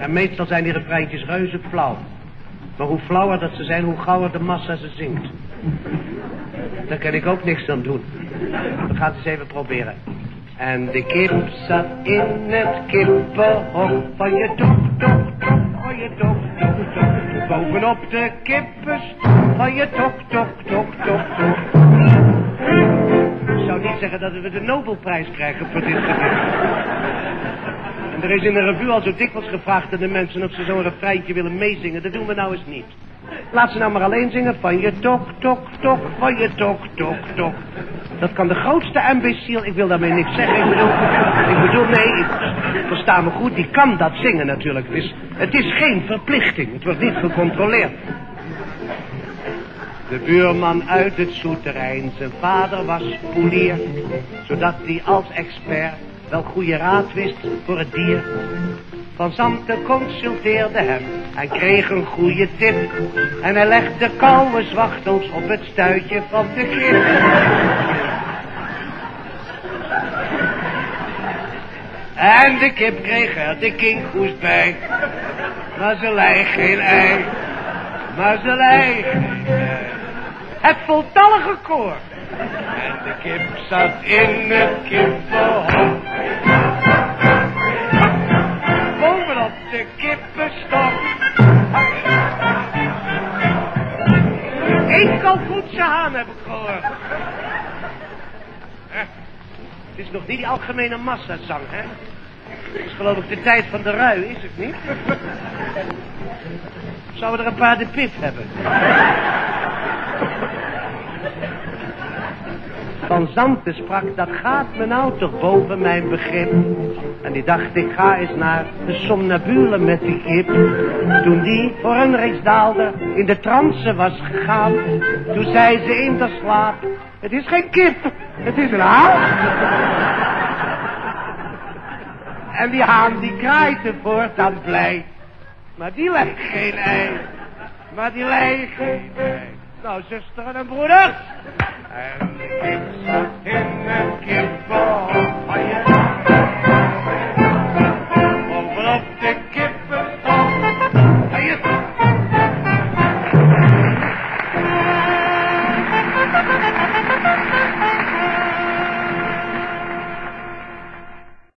En meestal zijn die refreintjes reuze flauw. Maar hoe flauwer dat ze zijn, hoe gauwer de massa ze zingt. Daar kan ik ook niks aan doen. We gaan het eens even proberen. En de kip zat in het kippenhok van je tok, tok, tok, van je tok. Bovenop de kippenstok van je tok, tok, tok, tok, tok. Ik zou niet zeggen dat we de Nobelprijs krijgen voor dit gedicht. Er is in de revue al zo dikwijls gevraagd aan de mensen of ze zo'n refreintje willen meezingen. Dat doen we nou eens niet. Laat ze nou maar alleen zingen van je tok, tok, tok, van je tok, tok, tok. Dat kan de grootste imbeciel, ik wil daarmee niks zeggen. Ik bedoel, ik bedoel nee, ik versta me goed, die kan dat zingen natuurlijk. Het is, het is geen verplichting, het wordt niet gecontroleerd. De buurman uit het souterrein, zijn vader was poelier, zodat hij als expert wel goede raad wist voor het dier. Van Zanten consulteerde hem en kreeg een goede tip. En hij legde koude zwachtels op het stuitje van de kip. En de kip kreeg er de kinkhoest bij. Maar ze lei geen ei. Maar ze lei. Het voltallige koor. En de kip zat in het kippenhok. Enkel goedse haan heb ik gehoord. Het is nog niet die algemene massazang, hè? Het is geloof ik de tijd van de rui, is het niet? Zouden we er een paar de pif hebben? Van Zanten sprak, dat gaat me nou toch boven mijn begrip. En die dacht, ik ga eens naar de somnambule met die kip. Toen die voor een Rijksdaalder in de trance was gegaan. Toen zei ze in de slaap, het is geen kip, het is een haan. En die haan die kraaide voortaan blij. Maar die legt geen ei. Maar die legt geen ei. Nou, zusteren en broeders. En de kip zat in het kippenhok